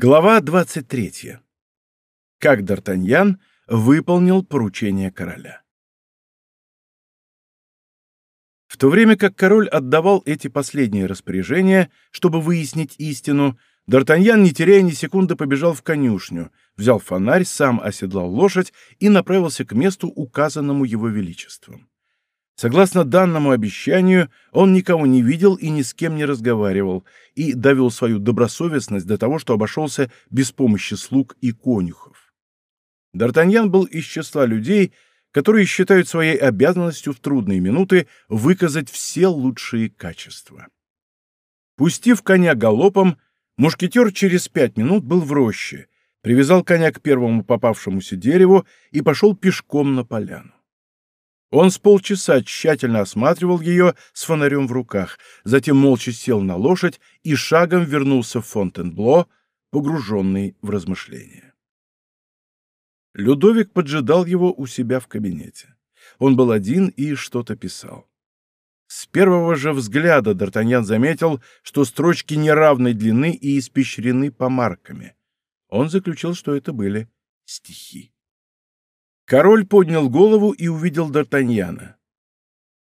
Глава 23. Как Д'Артаньян выполнил поручение короля. В то время как король отдавал эти последние распоряжения, чтобы выяснить истину, Д'Артаньян, не теряя ни секунды, побежал в конюшню, взял фонарь, сам оседлал лошадь и направился к месту, указанному его величеством. Согласно данному обещанию, он никого не видел и ни с кем не разговаривал, и довел свою добросовестность до того, что обошелся без помощи слуг и конюхов. Д'Артаньян был из числа людей, которые считают своей обязанностью в трудные минуты выказать все лучшие качества. Пустив коня галопом, мушкетер через пять минут был в роще, привязал коня к первому попавшемуся дереву и пошел пешком на поляну. Он с полчаса тщательно осматривал ее с фонарем в руках, затем молча сел на лошадь и шагом вернулся в Фонтенбло, погруженный в размышления. Людовик поджидал его у себя в кабинете. Он был один и что-то писал. С первого же взгляда Д'Артаньян заметил, что строчки неравной длины и испещрены помарками. Он заключил, что это были стихи. Король поднял голову и увидел Д'Артаньяна.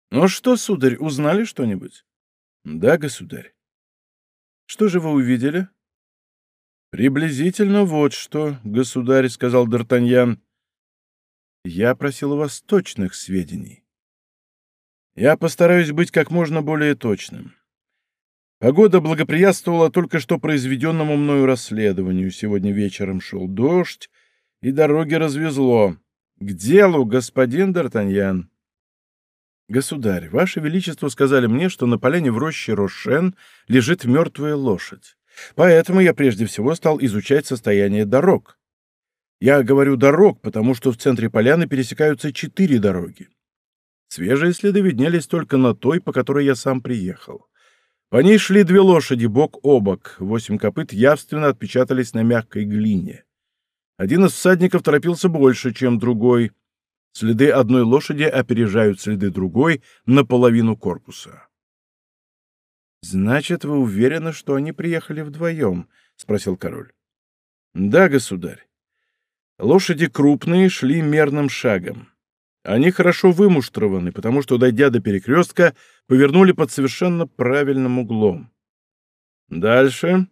«Ну что, сударь, узнали что-нибудь?» «Да, государь». «Что же вы увидели?» «Приблизительно вот что, государь», — сказал Д'Артаньян. «Я просил у вас точных сведений. Я постараюсь быть как можно более точным. Погода благоприятствовала только что произведенному мною расследованию. Сегодня вечером шел дождь, и дороги развезло. «К делу, господин Д'Артаньян!» «Государь, Ваше Величество сказали мне, что на поляне в роще Рошен лежит мертвая лошадь. Поэтому я прежде всего стал изучать состояние дорог. Я говорю «дорог», потому что в центре поляны пересекаются четыре дороги. Свежие следы виднелись только на той, по которой я сам приехал. По ней шли две лошади бок о бок, восемь копыт явственно отпечатались на мягкой глине. Один из всадников торопился больше, чем другой. Следы одной лошади опережают следы другой на половину корпуса. «Значит, вы уверены, что они приехали вдвоем?» — спросил король. «Да, государь. Лошади крупные шли мерным шагом. Они хорошо вымуштрованы, потому что, дойдя до перекрестка, повернули под совершенно правильным углом. Дальше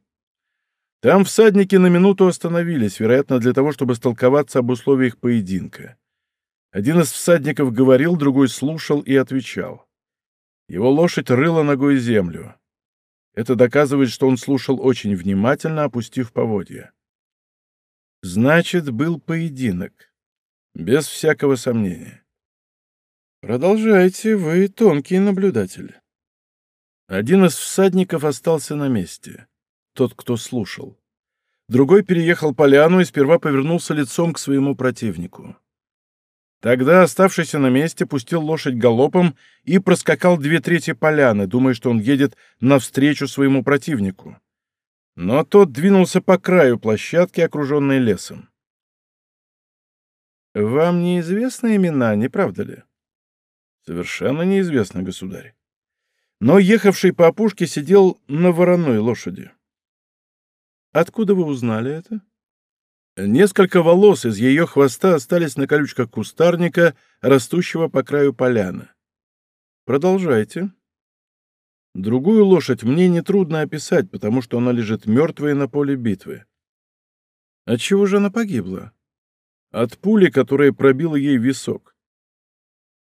там всадники на минуту остановились, вероятно, для того, чтобы столковаться об условиях поединка. Один из всадников говорил, другой слушал и отвечал. Его лошадь рыла ногой землю. Это доказывает, что он слушал очень внимательно, опустив поводья. Значит, был поединок. Без всякого сомнения. Продолжайте, вы тонкий наблюдатель. Один из всадников остался на месте тот, кто слушал. Другой переехал поляну и сперва повернулся лицом к своему противнику. Тогда, оставшийся на месте, пустил лошадь галопом и проскакал две трети поляны, думая, что он едет навстречу своему противнику. Но тот двинулся по краю площадки, окруженной лесом. «Вам неизвестны имена, не правда ли?» «Совершенно неизвестно, государь. Но ехавший по опушке сидел на вороной лошади». Откуда вы узнали это? Несколько волос из ее хвоста остались на колючках кустарника, растущего по краю поляны. Продолжайте. Другую лошадь мне нетрудно описать, потому что она лежит мертвая на поле битвы. От чего же она погибла? От пули, которая пробила ей висок.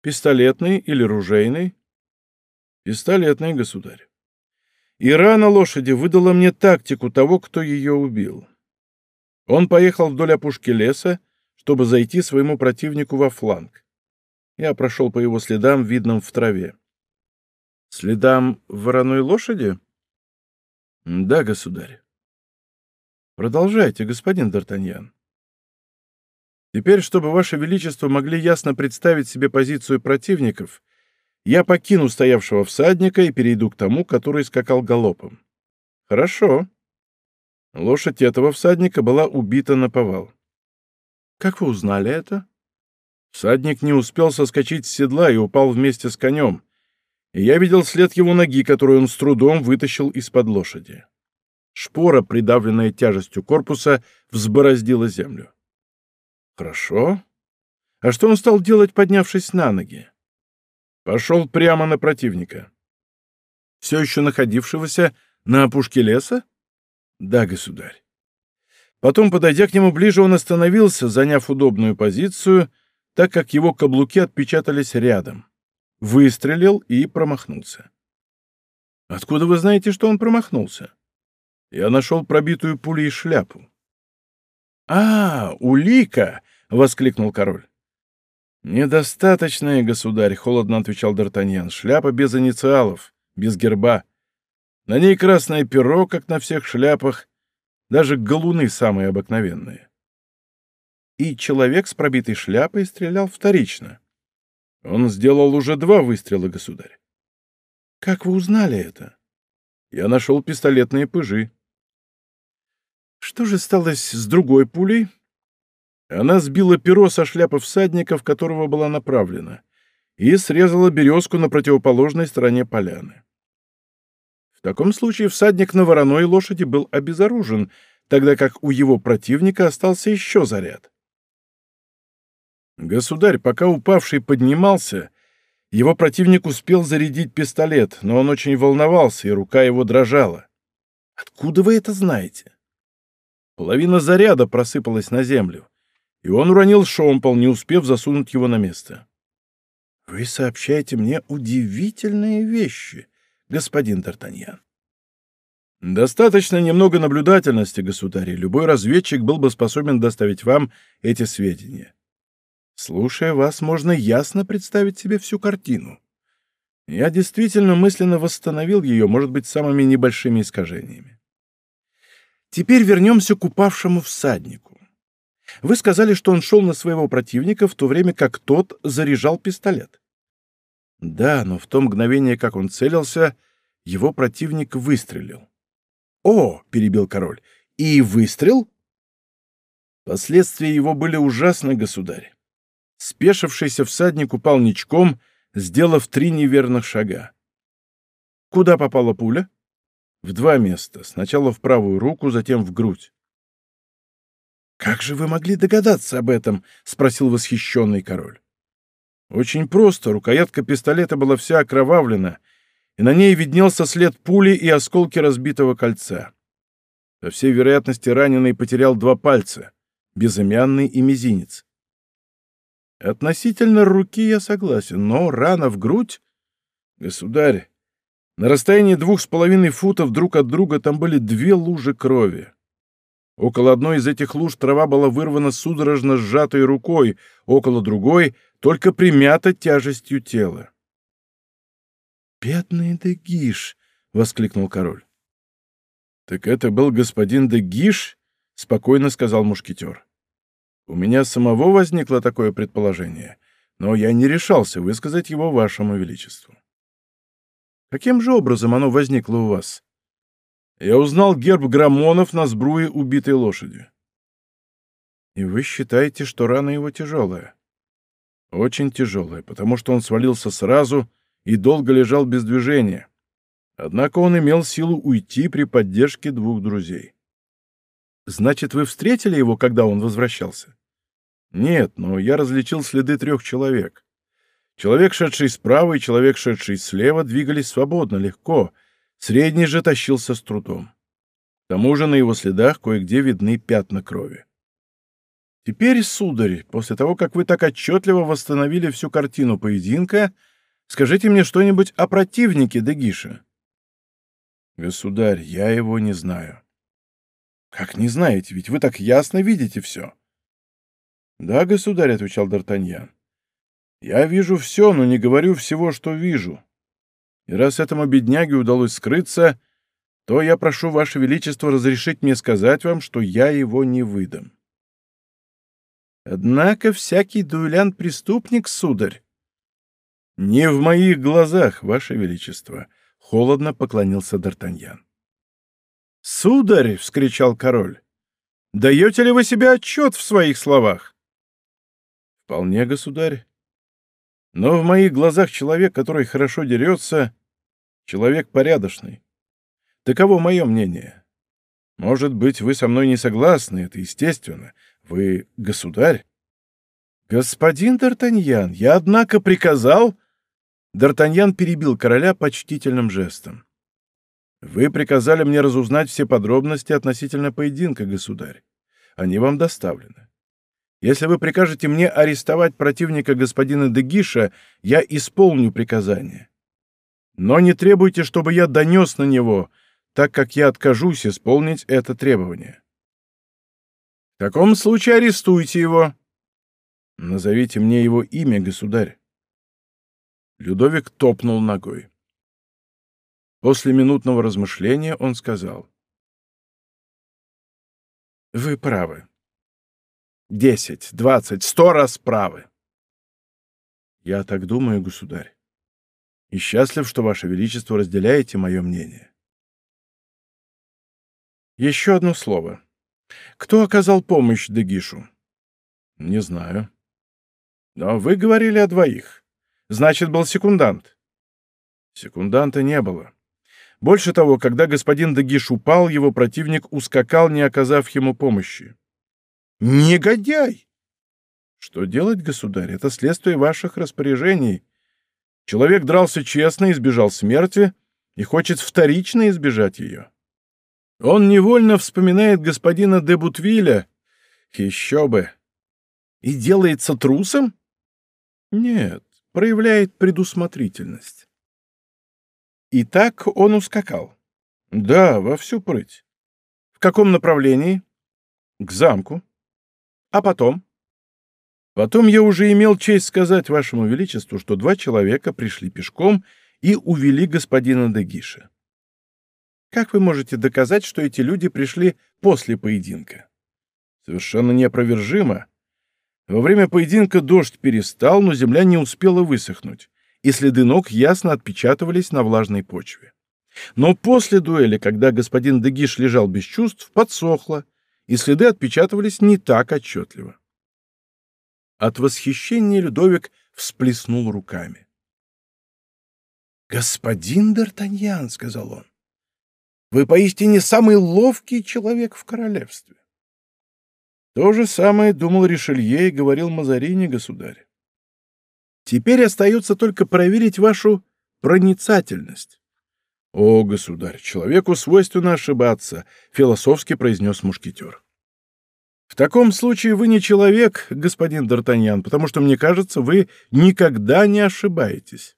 Пистолетный или ружейный? Пистолетный, государь и рана лошади выдала мне тактику того, кто ее убил. Он поехал вдоль опушки леса, чтобы зайти своему противнику во фланг. Я прошел по его следам, видным в траве. Следам вороной лошади? Да, государь. Продолжайте, господин Д'Артаньян. Теперь, чтобы Ваше Величество могли ясно представить себе позицию противников, я покину стоявшего всадника и перейду к тому, который скакал галопом. Хорошо. Лошадь этого всадника была убита на повал. Как вы узнали это? Всадник не успел соскочить с седла и упал вместе с конем, и я видел след его ноги, которую он с трудом вытащил из-под лошади. Шпора, придавленная тяжестью корпуса, взбороздила землю. Хорошо. А что он стал делать, поднявшись на ноги? Пошел прямо на противника. Все еще находившегося на опушке леса? Да, государь. Потом, подойдя к нему ближе, он остановился, заняв удобную позицию, так как его каблуки отпечатались рядом. Выстрелил и промахнулся. Откуда вы знаете, что он промахнулся? Я нашел пробитую пулей шляпу. «А, улика!» — воскликнул король. «Недостаточная, государь», — холодно отвечал Д'Артаньян. «Шляпа без инициалов, без герба. На ней красное перо, как на всех шляпах, даже галуны самые обыкновенные». И человек с пробитой шляпой стрелял вторично. Он сделал уже два выстрела, государь. «Как вы узнали это?» «Я нашел пистолетные пыжи». Что же стало с другой пулей? Она сбила перо со шляпы всадника, в которого была направлена, и срезала березку на противоположной стороне поляны. В таком случае всадник на вороной лошади был обезоружен, тогда как у его противника остался еще заряд. Государь, пока упавший поднимался, его противник успел зарядить пистолет, но он очень волновался, и рука его дрожала. Откуда вы это знаете? Половина заряда просыпалась на землю, и он уронил шомпол, не успев засунуть его на место. — Вы сообщаете мне удивительные вещи, господин Д'Артаньян. Достаточно немного наблюдательности, государь, любой разведчик был бы способен доставить вам эти сведения. Слушая вас, можно ясно представить себе всю картину. Я действительно мысленно восстановил ее, может быть, самыми небольшими искажениями. Теперь вернемся к упавшему всаднику. Вы сказали, что он шел на своего противника, в то время как тот заряжал пистолет. Да, но в то мгновение, как он целился, его противник выстрелил. «О!» — перебил король. «И выстрел?» Последствия его были ужасны, государь. Спешившийся всадник упал ничком, сделав три неверных шага. Куда попала пуля? В два места. Сначала в правую руку, затем в грудь. «Как же вы могли догадаться об этом?» — спросил восхищенный король. «Очень просто. Рукоятка пистолета была вся окровавлена, и на ней виднелся след пули и осколки разбитого кольца. По всей вероятности, раненый потерял два пальца — безымянный и мизинец. Относительно руки я согласен, но рана в грудь... Государь, на расстоянии двух с половиной футов друг от друга там были две лужи крови. Около одной из этих луж трава была вырвана судорожно сжатой рукой, около другой — только примята тяжестью тела. «Бедный Дегиш!» — воскликнул король. «Так это был господин Дегиш?» — спокойно сказал мушкетер. «У меня самого возникло такое предположение, но я не решался высказать его вашему величеству». Каким же образом оно возникло у вас? Я узнал герб Грамонов на сбруе убитой лошади. И вы считаете, что рана его тяжелая? Очень тяжелая, потому что он свалился сразу и долго лежал без движения. Однако он имел силу уйти при поддержке двух друзей. Значит, вы встретили его, когда он возвращался? Нет, но я различил следы трех человек. Человек, шедший справа, и человек, шедший слева, двигались свободно, легко. Средний же тащился с трудом. К тому же на его следах кое-где видны пятна крови. Теперь, сударь, после того, как вы так отчетливо восстановили всю картину поединка, скажите мне что-нибудь о противнике Дегиша. Государь, я его не знаю. Как не знаете, ведь вы так ясно видите все. Да, государь, — отвечал Д'Артаньян. Я вижу все, но не говорю всего, что вижу. И раз этому бедняге удалось скрыться, то я прошу Ваше Величество разрешить мне сказать вам, что я его не выдам. Однако всякий дуэлянт — преступник, сударь. Не в моих глазах, Ваше Величество, — холодно поклонился Д'Артаньян. «Сударь!» — вскричал король. «Даете ли вы себе отчет в своих словах?» «Вполне, государь. Но в моих глазах человек, который хорошо дерется, человек порядочный. Таково мое мнение. Может быть, вы со мной не согласны, это естественно. Вы государь. Господин Д'Артаньян, я, однако, приказал... Д'Артаньян перебил короля почтительным жестом. Вы приказали мне разузнать все подробности относительно поединка, государь. Они вам доставлены. Если вы прикажете мне арестовать противника господина Дегиша, я исполню приказание. Но не требуйте, чтобы я донес на него, так как я откажусь исполнить это требование. В таком случае арестуйте его. Назовите мне его имя, государь. Людовик топнул ногой. После минутного размышления он сказал. «Вы правы. Десять, двадцать, сто раз правы. Я так думаю, государь. И счастлив, что Ваше Величество разделяете мое мнение. Еще одно слово. Кто оказал помощь Дегишу? Не знаю. Но вы говорили о двоих. Значит, был секундант. Секунданта не было. Больше того, когда господин Дагиш упал, его противник ускакал, не оказав ему помощи. Негодяй! Что делать, государь? Это следствие ваших распоряжений. Человек дрался честно, избежал смерти и хочет вторично избежать ее. Он невольно вспоминает господина де Бутвиля. Еще бы. И делается трусом? Нет, проявляет предусмотрительность. И так он ускакал. Да, во всю прыть. В каком направлении? К замку. А потом? Потом я уже имел честь сказать вашему величеству, что два человека пришли пешком и увели господина Дегиша. Как вы можете доказать, что эти люди пришли после поединка? Совершенно неопровержимо. Во время поединка дождь перестал, но земля не успела высохнуть и следы ног ясно отпечатывались на влажной почве. Но после дуэли, когда господин Дегиш лежал без чувств, подсохло, и следы отпечатывались не так отчетливо. От восхищения Людовик всплеснул руками. «Господин Д'Артаньян», — сказал он, — «вы поистине самый ловкий человек в королевстве». То же самое думал Ришелье и говорил Мазарини, государь. Теперь остается только проверить вашу проницательность. — О, государь, человеку свойственно ошибаться, — философски произнес мушкетер. — В таком случае вы не человек, господин Д'Артаньян, потому что, мне кажется, вы никогда не ошибаетесь.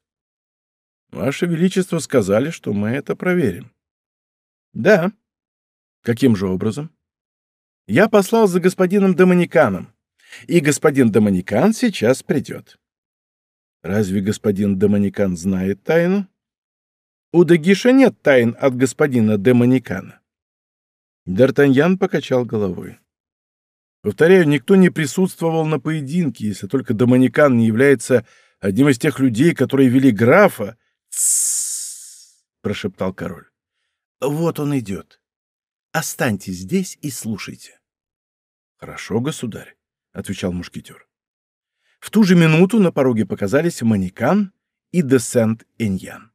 Ваше Величество сказали, что мы это проверим. — Да. — Каким же образом? — Я послал за господином Доминиканом, и господин Доминикан сейчас придет. Разве господин Доманикан знает тайну? У Дагиша нет тайн от господина Демоникана. Д'Артаньян покачал головой. Повторяю, никто не присутствовал на поединке, если только Доманикан не является одним из тех людей, которые вели графа. прошептал король. Вот он идет. Останьтесь здесь и слушайте. Хорошо, государь, отвечал мушкетер. В ту же минуту на пороге показались Манекан и де Сент-Эньян.